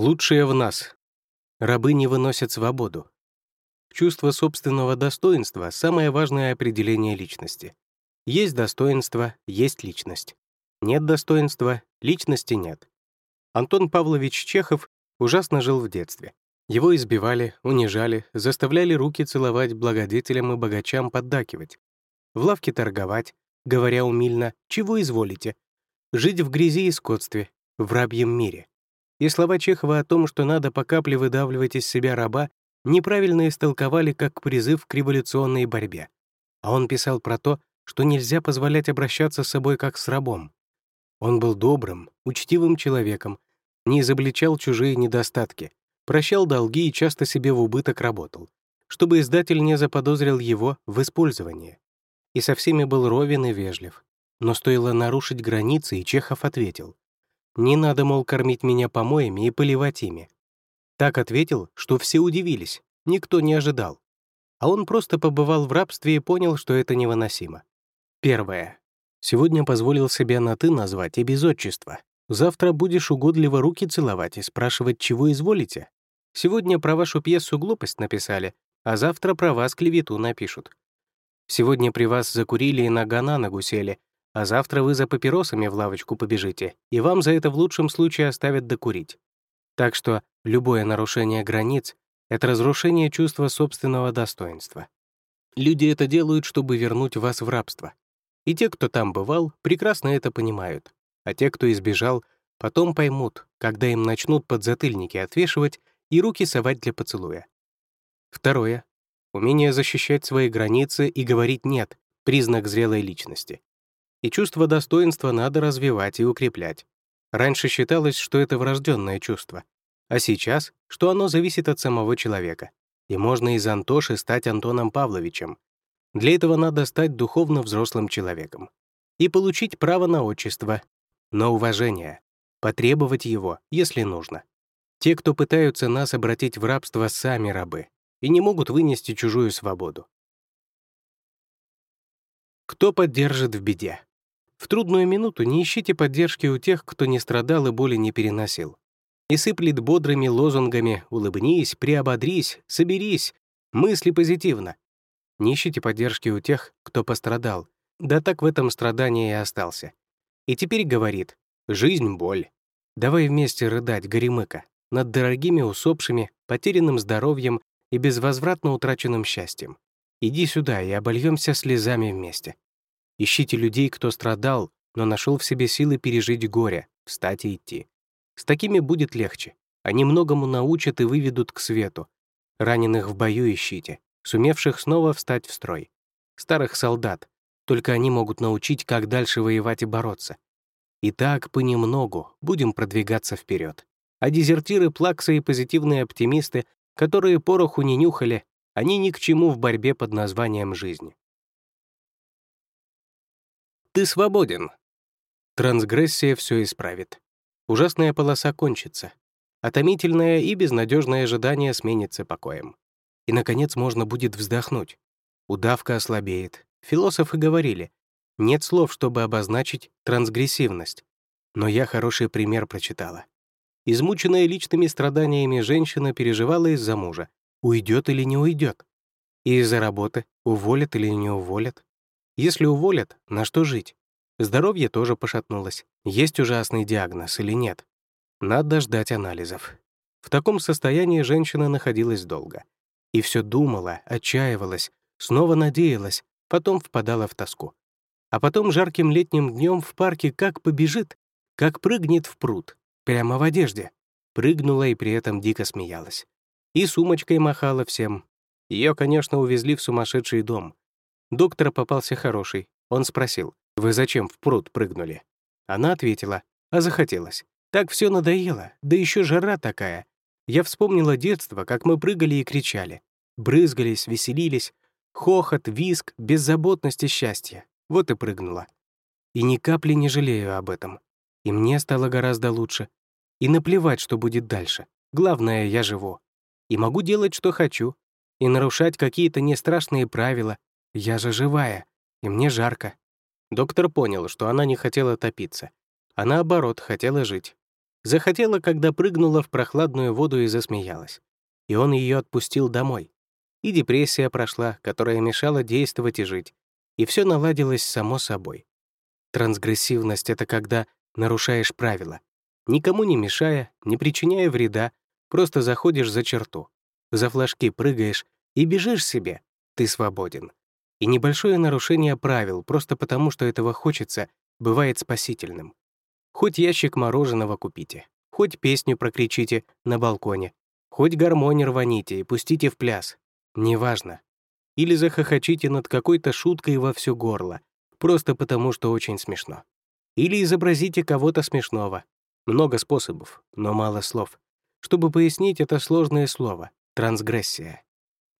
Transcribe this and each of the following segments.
Лучшее в нас. Рабы не выносят свободу. Чувство собственного достоинства — самое важное определение личности. Есть достоинство, есть личность. Нет достоинства, личности нет. Антон Павлович Чехов ужасно жил в детстве. Его избивали, унижали, заставляли руки целовать благодетелям и богачам поддакивать, в лавке торговать, говоря умильно «чего изволите», жить в грязи и скотстве, в рабьем мире. И слова Чехова о том, что надо по капле выдавливать из себя раба, неправильно истолковали как призыв к революционной борьбе. А он писал про то, что нельзя позволять обращаться с собой как с рабом. Он был добрым, учтивым человеком, не изобличал чужие недостатки, прощал долги и часто себе в убыток работал, чтобы издатель не заподозрил его в использовании. И со всеми был ровен и вежлив. Но стоило нарушить границы, и Чехов ответил. «Не надо, мол, кормить меня помоями и поливать ими». Так ответил, что все удивились, никто не ожидал. А он просто побывал в рабстве и понял, что это невыносимо. Первое. Сегодня позволил себя на «ты» назвать и без отчества. Завтра будешь угодливо руки целовать и спрашивать, чего изволите. Сегодня про вашу пьесу глупость написали, а завтра про вас клевету напишут. Сегодня при вас закурили и нога на ногу сели, а завтра вы за папиросами в лавочку побежите, и вам за это в лучшем случае оставят докурить. Так что любое нарушение границ — это разрушение чувства собственного достоинства. Люди это делают, чтобы вернуть вас в рабство. И те, кто там бывал, прекрасно это понимают. А те, кто избежал, потом поймут, когда им начнут подзатыльники отвешивать и руки совать для поцелуя. Второе. Умение защищать свои границы и говорить «нет» — признак зрелой личности. И чувство достоинства надо развивать и укреплять. Раньше считалось, что это врожденное чувство, а сейчас, что оно зависит от самого человека. И можно из Антоши стать Антоном Павловичем. Для этого надо стать духовно взрослым человеком и получить право на отчество, на уважение, потребовать его, если нужно. Те, кто пытаются нас обратить в рабство, сами рабы и не могут вынести чужую свободу. Кто поддержит в беде? В трудную минуту не ищите поддержки у тех, кто не страдал и боли не переносил. И сыплет бодрыми лозунгами «улыбнись», «приободрись», «соберись», «мысли позитивно». Не ищите поддержки у тех, кто пострадал, да так в этом страдании и остался. И теперь говорит «жизнь — боль». Давай вместе рыдать, горемыка над дорогими усопшими, потерянным здоровьем и безвозвратно утраченным счастьем. Иди сюда и обольемся слезами вместе. Ищите людей, кто страдал, но нашел в себе силы пережить горе, встать и идти. С такими будет легче. Они многому научат и выведут к свету. Раненых в бою ищите, сумевших снова встать в строй. Старых солдат. Только они могут научить, как дальше воевать и бороться. И так понемногу будем продвигаться вперед. А дезертиры, плаксы и позитивные оптимисты, которые пороху не нюхали, они ни к чему в борьбе под названием жизни. Ты свободен. Трансгрессия все исправит. Ужасная полоса кончится. Отомительное и безнадежное ожидание сменится покоем. И, наконец, можно будет вздохнуть. Удавка ослабеет. Философы говорили, нет слов, чтобы обозначить трансгрессивность. Но я хороший пример прочитала. Измученная личными страданиями женщина переживала из-за мужа, уйдет или не уйдет. И из-за работы, уволят или не уволят. Если уволят, на что жить? Здоровье тоже пошатнулось. Есть ужасный диагноз или нет? Надо ждать анализов. В таком состоянии женщина находилась долго. И все думала, отчаивалась, снова надеялась, потом впадала в тоску. А потом жарким летним днем в парке как побежит, как прыгнет в пруд, Прямо в одежде. Прыгнула и при этом дико смеялась. И сумочкой махала всем. Ее, конечно, увезли в сумасшедший дом. Доктор попался хороший. Он спросил, «Вы зачем в пруд прыгнули?» Она ответила, «А захотелось. Так все надоело, да еще жара такая. Я вспомнила детство, как мы прыгали и кричали. Брызгались, веселились. Хохот, виск, беззаботность и счастье. Вот и прыгнула. И ни капли не жалею об этом. И мне стало гораздо лучше. И наплевать, что будет дальше. Главное, я живу. И могу делать, что хочу. И нарушать какие-то нестрашные правила. Я же живая. И мне жарко. Доктор понял, что она не хотела топиться. А наоборот, хотела жить. Захотела, когда прыгнула в прохладную воду и засмеялась. И он ее отпустил домой. И депрессия прошла, которая мешала действовать и жить. И все наладилось само собой. Трансгрессивность — это когда нарушаешь правила. Никому не мешая, не причиняя вреда, просто заходишь за черту. За флажки прыгаешь и бежишь себе. Ты свободен. И небольшое нарушение правил, просто потому что этого хочется, бывает спасительным. Хоть ящик мороженого купите, хоть песню прокричите на балконе, хоть гармонь рваните и пустите в пляс. Неважно. Или захохочите над какой-то шуткой во все горло, просто потому что очень смешно. Или изобразите кого-то смешного. Много способов, но мало слов. Чтобы пояснить это сложное слово — трансгрессия.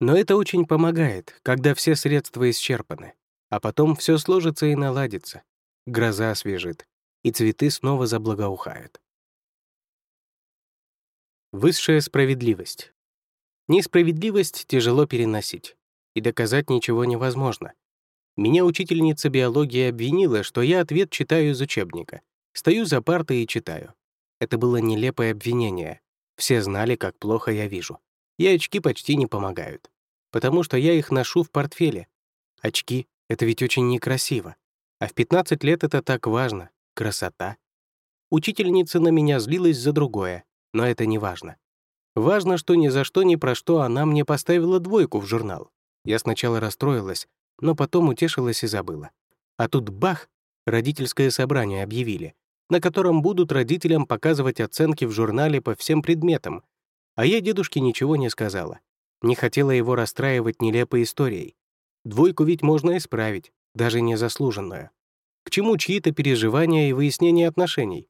Но это очень помогает, когда все средства исчерпаны, а потом все сложится и наладится. Гроза освежит, и цветы снова заблагоухают. Высшая справедливость. Несправедливость тяжело переносить, и доказать ничего невозможно. Меня учительница биологии обвинила, что я ответ читаю из учебника. Стою за партой и читаю. Это было нелепое обвинение. Все знали, как плохо я вижу. И очки почти не помогают. Потому что я их ношу в портфеле. Очки — это ведь очень некрасиво. А в 15 лет это так важно. Красота. Учительница на меня злилась за другое, но это не важно. Важно, что ни за что ни про что она мне поставила двойку в журнал. Я сначала расстроилась, но потом утешилась и забыла. А тут бах, родительское собрание объявили, на котором будут родителям показывать оценки в журнале по всем предметам. А я дедушке ничего не сказала. Не хотела его расстраивать нелепой историей. Двойку ведь можно исправить, даже незаслуженную. К чему чьи-то переживания и выяснение отношений?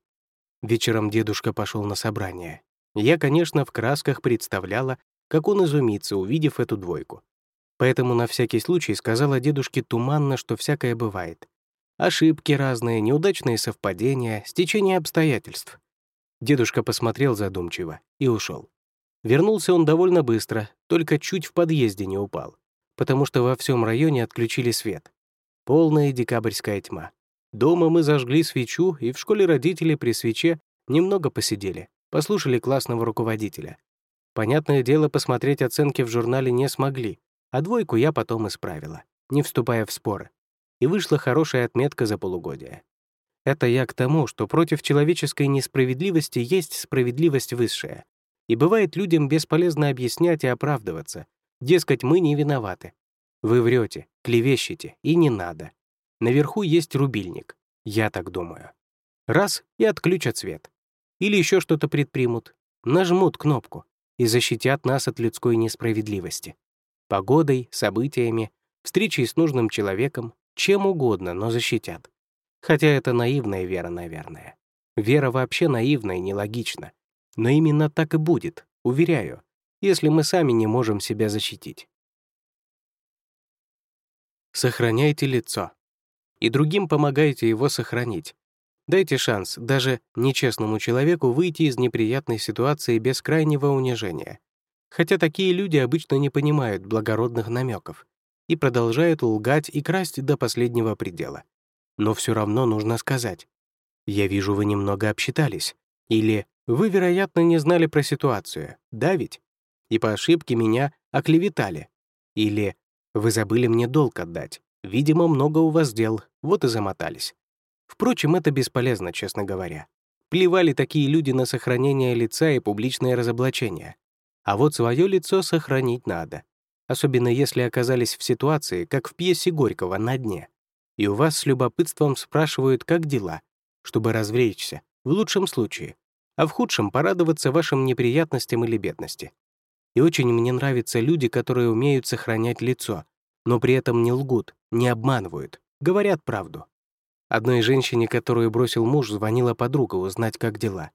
Вечером дедушка пошел на собрание. Я, конечно, в красках представляла, как он изумится, увидев эту двойку. Поэтому на всякий случай сказала дедушке туманно, что всякое бывает. Ошибки разные, неудачные совпадения, стечение обстоятельств. Дедушка посмотрел задумчиво и ушел. Вернулся он довольно быстро, только чуть в подъезде не упал, потому что во всем районе отключили свет. Полная декабрьская тьма. Дома мы зажгли свечу, и в школе родители при свече немного посидели, послушали классного руководителя. Понятное дело, посмотреть оценки в журнале не смогли, а двойку я потом исправила, не вступая в споры. И вышла хорошая отметка за полугодие. Это я к тому, что против человеческой несправедливости есть справедливость высшая. И бывает людям бесполезно объяснять и оправдываться. Дескать, мы не виноваты. Вы врете, клевещете, и не надо. Наверху есть рубильник. Я так думаю. Раз — и отключат свет. Или еще что-то предпримут. Нажмут кнопку и защитят нас от людской несправедливости погодой, событиями, встречей с нужным человеком, чем угодно, но защитят. Хотя это наивная вера, наверное. Вера вообще наивна и нелогична. Но именно так и будет, уверяю, если мы сами не можем себя защитить. Сохраняйте лицо. И другим помогайте его сохранить. Дайте шанс даже нечестному человеку выйти из неприятной ситуации без крайнего унижения. Хотя такие люди обычно не понимают благородных намеков и продолжают лгать и красть до последнего предела. Но все равно нужно сказать. «Я вижу, вы немного обсчитались». Или «Вы, вероятно, не знали про ситуацию, да ведь?» И по ошибке меня оклеветали. Или «Вы забыли мне долг отдать. Видимо, много у вас дел, вот и замотались». Впрочем, это бесполезно, честно говоря. Плевали такие люди на сохранение лица и публичное разоблачение. А вот свое лицо сохранить надо. Особенно если оказались в ситуации, как в пьесе Горького «На дне». И у вас с любопытством спрашивают, как дела, чтобы развлечься, в лучшем случае, а в худшем — порадоваться вашим неприятностям или бедности. И очень мне нравятся люди, которые умеют сохранять лицо, но при этом не лгут, не обманывают, говорят правду. Одной женщине, которую бросил муж, звонила подруга узнать, как дела.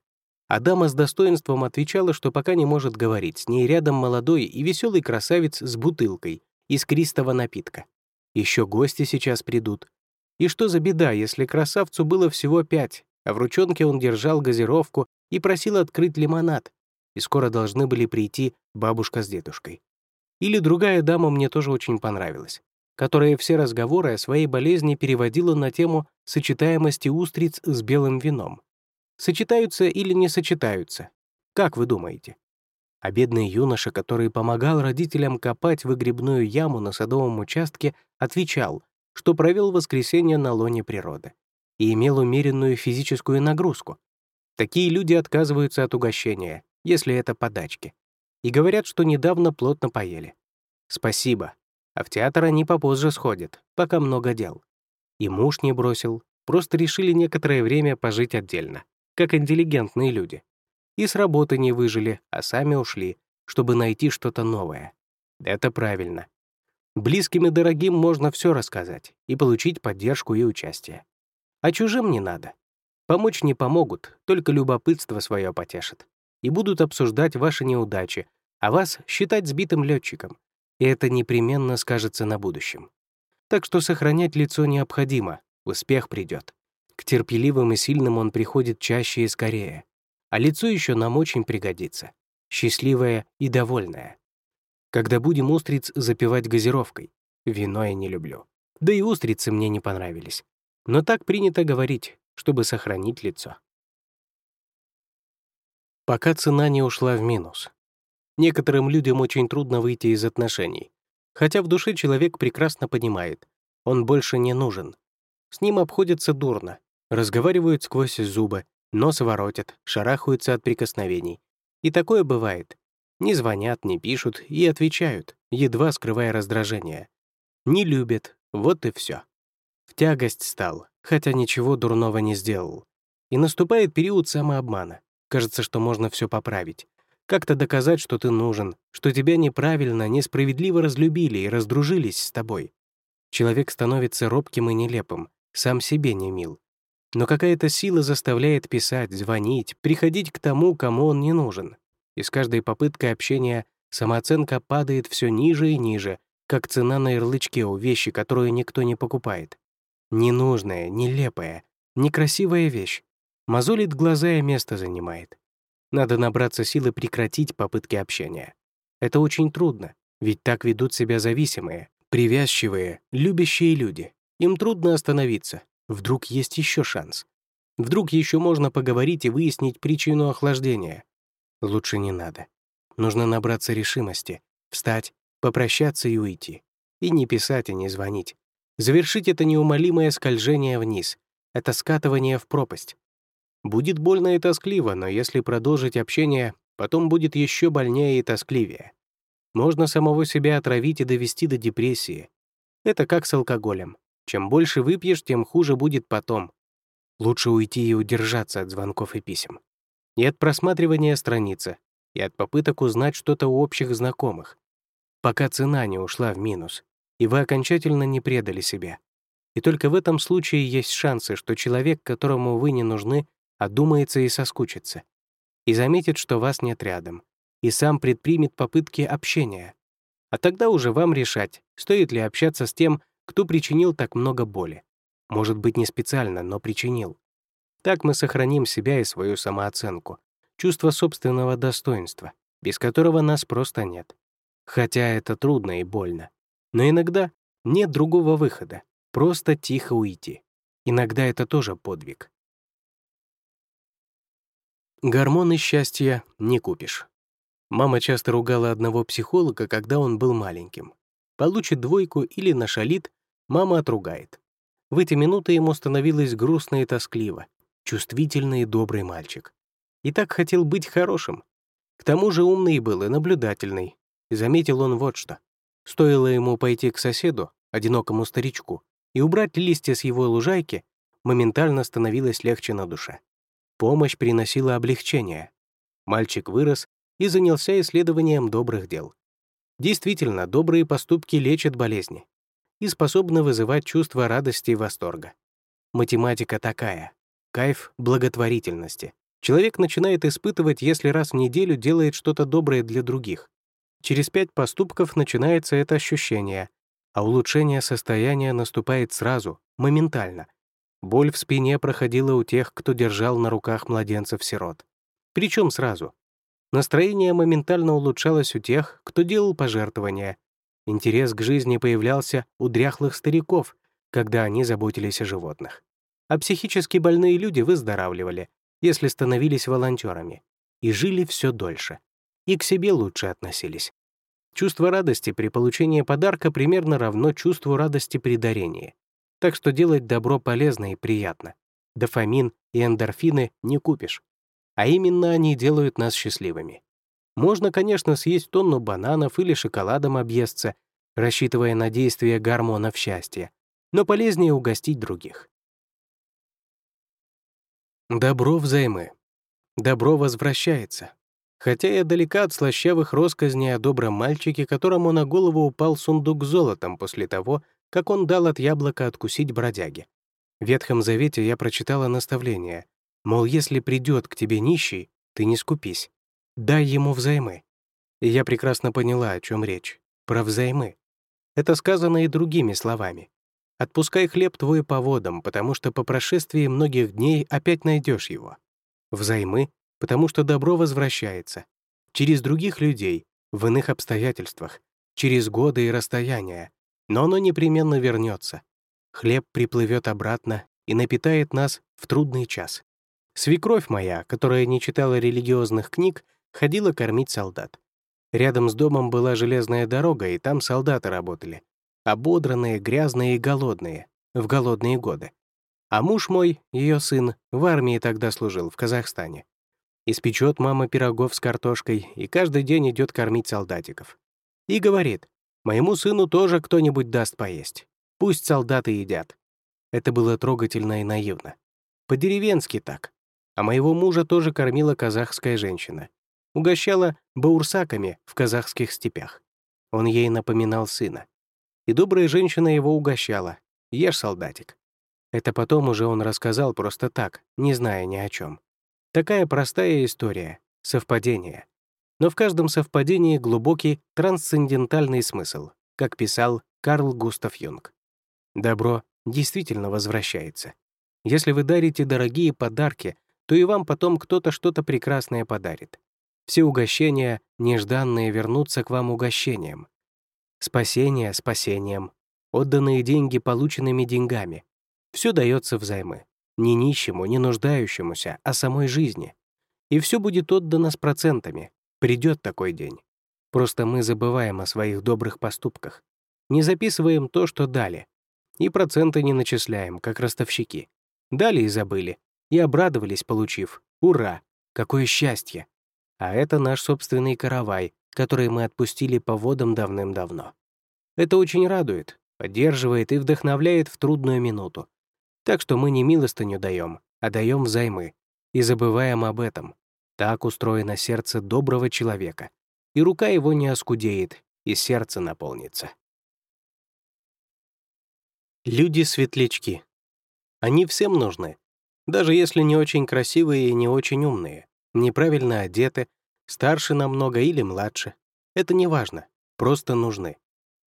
А дама с достоинством отвечала, что пока не может говорить, с ней рядом молодой и веселый красавец с бутылкой искристого напитка. Еще гости сейчас придут. И что за беда, если красавцу было всего пять, а в ручонке он держал газировку и просил открыть лимонад, и скоро должны были прийти бабушка с дедушкой. Или другая дама мне тоже очень понравилась, которая все разговоры о своей болезни переводила на тему сочетаемости устриц с белым вином. Сочетаются или не сочетаются? Как вы думаете? А бедный юноша, который помогал родителям копать выгребную яму на садовом участке, отвечал, что провел воскресенье на лоне природы и имел умеренную физическую нагрузку. Такие люди отказываются от угощения, если это подачки, и говорят, что недавно плотно поели. Спасибо. А в театр они попозже сходят, пока много дел. И муж не бросил, просто решили некоторое время пожить отдельно, как интеллигентные люди и с работы не выжили, а сами ушли, чтобы найти что-то новое. Это правильно. Близким и дорогим можно все рассказать и получить поддержку и участие. А чужим не надо. Помочь не помогут, только любопытство свое потешат. И будут обсуждать ваши неудачи, а вас считать сбитым летчиком. И это непременно скажется на будущем. Так что сохранять лицо необходимо, успех придет. К терпеливым и сильным он приходит чаще и скорее а лицо еще нам очень пригодится. Счастливое и довольное. Когда будем устриц запивать газировкой. Вино я не люблю. Да и устрицы мне не понравились. Но так принято говорить, чтобы сохранить лицо. Пока цена не ушла в минус. Некоторым людям очень трудно выйти из отношений. Хотя в душе человек прекрасно понимает, он больше не нужен. С ним обходятся дурно, разговаривают сквозь зубы, Нос воротят, шарахаются от прикосновений. И такое бывает. Не звонят, не пишут и отвечают, едва скрывая раздражение. Не любят, вот и все. В тягость стал, хотя ничего дурного не сделал. И наступает период самообмана. Кажется, что можно все поправить. Как-то доказать, что ты нужен, что тебя неправильно, несправедливо разлюбили и раздружились с тобой. Человек становится робким и нелепым, сам себе не мил. Но какая-то сила заставляет писать, звонить, приходить к тому, кому он не нужен. И с каждой попыткой общения самооценка падает все ниже и ниже, как цена на ярлычке у вещи, которую никто не покупает. Ненужная, нелепая, некрасивая вещь. Мозолит глаза и место занимает. Надо набраться силы прекратить попытки общения. Это очень трудно, ведь так ведут себя зависимые, привязчивые, любящие люди. Им трудно остановиться, Вдруг есть еще шанс. Вдруг еще можно поговорить и выяснить причину охлаждения. Лучше не надо. Нужно набраться решимости, встать, попрощаться и уйти. И не писать, и не звонить. Завершить это неумолимое скольжение вниз. Это скатывание в пропасть. Будет больно и тоскливо, но если продолжить общение, потом будет еще больнее и тоскливее. Можно самого себя отравить и довести до депрессии. Это как с алкоголем. Чем больше выпьешь, тем хуже будет потом. Лучше уйти и удержаться от звонков и писем. И от просматривания страницы, и от попыток узнать что-то у общих знакомых. Пока цена не ушла в минус, и вы окончательно не предали себя. И только в этом случае есть шансы, что человек, которому вы не нужны, одумается и соскучится. И заметит, что вас нет рядом, и сам предпримет попытки общения. А тогда уже вам решать, стоит ли общаться с тем, кто причинил так много боли. Может быть, не специально, но причинил. Так мы сохраним себя и свою самооценку, чувство собственного достоинства, без которого нас просто нет. Хотя это трудно и больно. Но иногда нет другого выхода, просто тихо уйти. Иногда это тоже подвиг. Гормоны счастья не купишь. Мама часто ругала одного психолога, когда он был маленьким. Получит двойку или нашалит, мама отругает. В эти минуты ему становилось грустно и тоскливо, чувствительный и добрый мальчик. И так хотел быть хорошим. К тому же умный был и наблюдательный. Заметил он вот что. Стоило ему пойти к соседу, одинокому старичку, и убрать листья с его лужайки, моментально становилось легче на душе. Помощь приносила облегчение. Мальчик вырос и занялся исследованием добрых дел. Действительно, добрые поступки лечат болезни и способны вызывать чувство радости и восторга. Математика такая. Кайф благотворительности. Человек начинает испытывать, если раз в неделю делает что-то доброе для других. Через пять поступков начинается это ощущение, а улучшение состояния наступает сразу, моментально. Боль в спине проходила у тех, кто держал на руках младенцев-сирот. Причем сразу. Настроение моментально улучшалось у тех, кто делал пожертвования. Интерес к жизни появлялся у дряхлых стариков, когда они заботились о животных. А психически больные люди выздоравливали, если становились волонтерами, и жили все дольше. И к себе лучше относились. Чувство радости при получении подарка примерно равно чувству радости при дарении. Так что делать добро полезно и приятно. Дофамин и эндорфины не купишь. А именно они делают нас счастливыми. Можно, конечно, съесть тонну бананов или шоколадом объесться, рассчитывая на действие гормонов счастья, но полезнее угостить других. Добро взаймы. Добро возвращается. Хотя я далека от слащавых росказней о добром мальчике, которому на голову упал сундук с золотом после того, как он дал от яблока откусить бродяге. В Ветхом Завете я прочитала наставление, мол, если придет к тебе нищий, ты не скупись, дай ему взаймы. И я прекрасно поняла, о чем речь. Про взаймы. Это сказано и другими словами. Отпускай хлеб твой по водам, потому что по прошествии многих дней опять найдешь его. Взаймы, потому что добро возвращается. Через других людей, в иных обстоятельствах, через годы и расстояния, но оно непременно вернется. Хлеб приплывет обратно и напитает нас в трудный час. Свекровь моя, которая не читала религиозных книг, ходила кормить солдат. Рядом с домом была железная дорога, и там солдаты работали. Ободранные, грязные и голодные, в голодные годы. А муж мой, ее сын, в армии тогда служил, в Казахстане. Испечет мама пирогов с картошкой и каждый день идет кормить солдатиков. И говорит, Моему сыну тоже кто-нибудь даст поесть. Пусть солдаты едят. Это было трогательно и наивно. По-деревенски так. А моего мужа тоже кормила казахская женщина. Угощала баурсаками в казахских степях. Он ей напоминал сына. И добрая женщина его угощала. Ешь, солдатик. Это потом уже он рассказал просто так, не зная ни о чем. Такая простая история, совпадение но в каждом совпадении глубокий трансцендентальный смысл, как писал Карл Густав Юнг. Добро действительно возвращается. Если вы дарите дорогие подарки, то и вам потом кто-то что-то прекрасное подарит. Все угощения, нежданные, вернутся к вам угощением. Спасение — спасением. Отданные деньги — полученными деньгами. Все дается взаймы. Не нищему, не нуждающемуся, а самой жизни. И все будет отдано с процентами, Придет такой день. Просто мы забываем о своих добрых поступках. Не записываем то, что дали. И проценты не начисляем, как ростовщики. Дали и забыли. И обрадовались, получив. Ура! Какое счастье! А это наш собственный каравай, который мы отпустили по водам давным-давно. Это очень радует, поддерживает и вдохновляет в трудную минуту. Так что мы не милостыню даем, а даем взаймы. И забываем об этом. Так устроено сердце доброго человека, и рука его не оскудеет, и сердце наполнится. Люди-светлячки. Они всем нужны, даже если не очень красивые и не очень умные, неправильно одеты, старше намного или младше. Это не важно, просто нужны.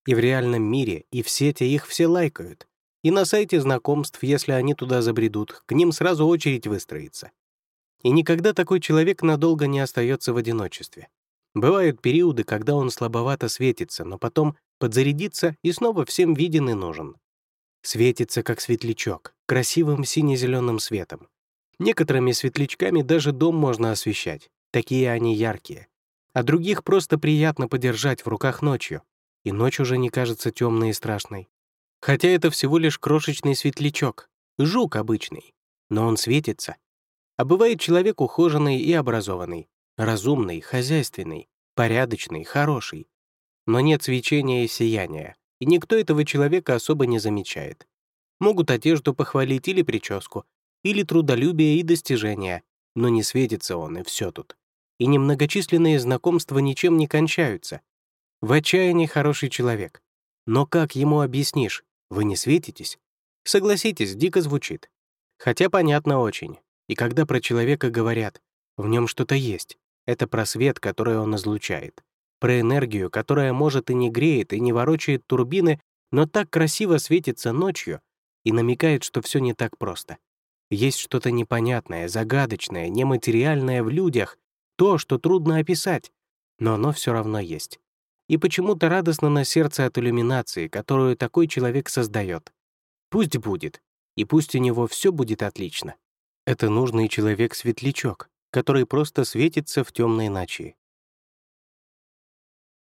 И в реальном мире, и в сети их все лайкают. И на сайте знакомств, если они туда забредут, к ним сразу очередь выстроится. И никогда такой человек надолго не остается в одиночестве. Бывают периоды, когда он слабовато светится, но потом подзарядится и снова всем виден и нужен. Светится, как светлячок, красивым сине-зеленым светом. Некоторыми светлячками даже дом можно освещать, такие они яркие. А других просто приятно подержать в руках ночью, и ночь уже не кажется темной и страшной. Хотя это всего лишь крошечный светлячок, жук обычный, но он светится, а бывает человек ухоженный и образованный, разумный, хозяйственный, порядочный, хороший. Но нет свечения и сияния, и никто этого человека особо не замечает. Могут одежду похвалить или прическу, или трудолюбие и достижения, но не светится он, и все тут. И немногочисленные знакомства ничем не кончаются. В отчаянии хороший человек. Но как ему объяснишь? Вы не светитесь? Согласитесь, дико звучит. Хотя понятно очень. И когда про человека говорят, в нем что-то есть, это про свет, который он излучает, про энергию, которая, может, и не греет, и не ворочает турбины, но так красиво светится ночью и намекает, что все не так просто. Есть что-то непонятное, загадочное, нематериальное в людях, то, что трудно описать, но оно все равно есть. И почему-то радостно на сердце от иллюминации, которую такой человек создает. Пусть будет, и пусть у него все будет отлично. Это нужный человек-светлячок, который просто светится в темной ночи.